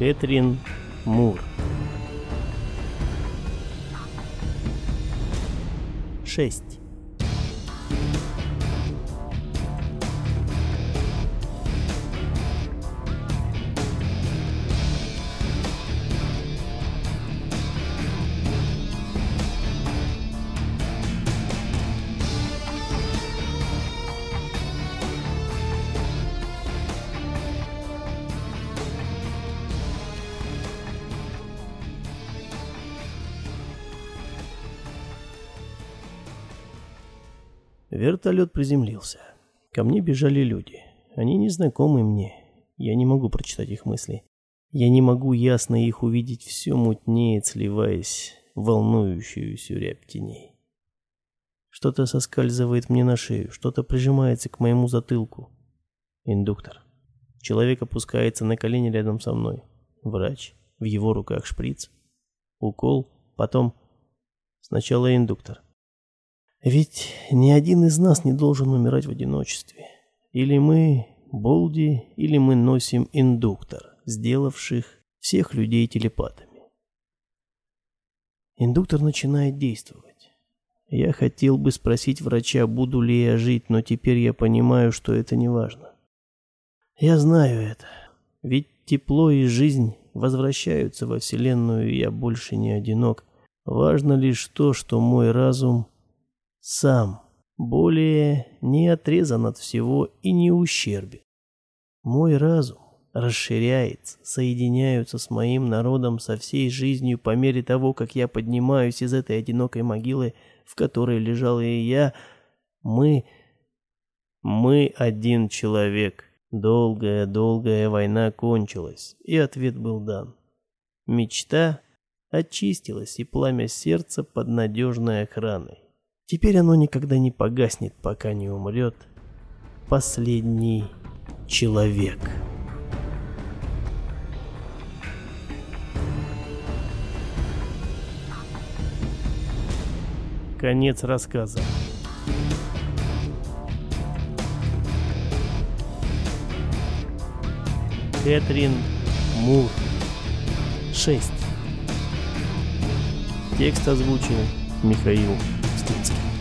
Кэтрин Мур. 6. Вертолет приземлился. Ко мне бежали люди. Они незнакомы мне. Я не могу прочитать их мысли. Я не могу ясно их увидеть, все мутнеет, сливаясь в волнующуюся рябь теней. Что-то соскальзывает мне на шею, что-то прижимается к моему затылку. Индуктор. Человек опускается на колени рядом со мной. Врач. В его руках шприц. Укол. Потом... Сначала индуктор. Ведь ни один из нас не должен умирать в одиночестве. Или мы Болди, или мы носим индуктор, сделавших всех людей телепатами. Индуктор начинает действовать. Я хотел бы спросить врача, буду ли я жить, но теперь я понимаю, что это не важно. Я знаю это. Ведь тепло и жизнь возвращаются во Вселенную, и я больше не одинок. Важно лишь то, что мой разум сам более не отрезан от всего и не ущербен. Мой разум расширяется, соединяются с моим народом, со всей жизнью по мере того, как я поднимаюсь из этой одинокой могилы, в которой лежал и я. Мы... мы один человек. Долгая-долгая война кончилась, и ответ был дан. Мечта очистилась, и пламя сердца под надежной охраной. Теперь оно никогда не погаснет, пока не умрет последний человек. Конец рассказа. Кэтрин Мур. 6. Текст озвучил Михаил Dunsky.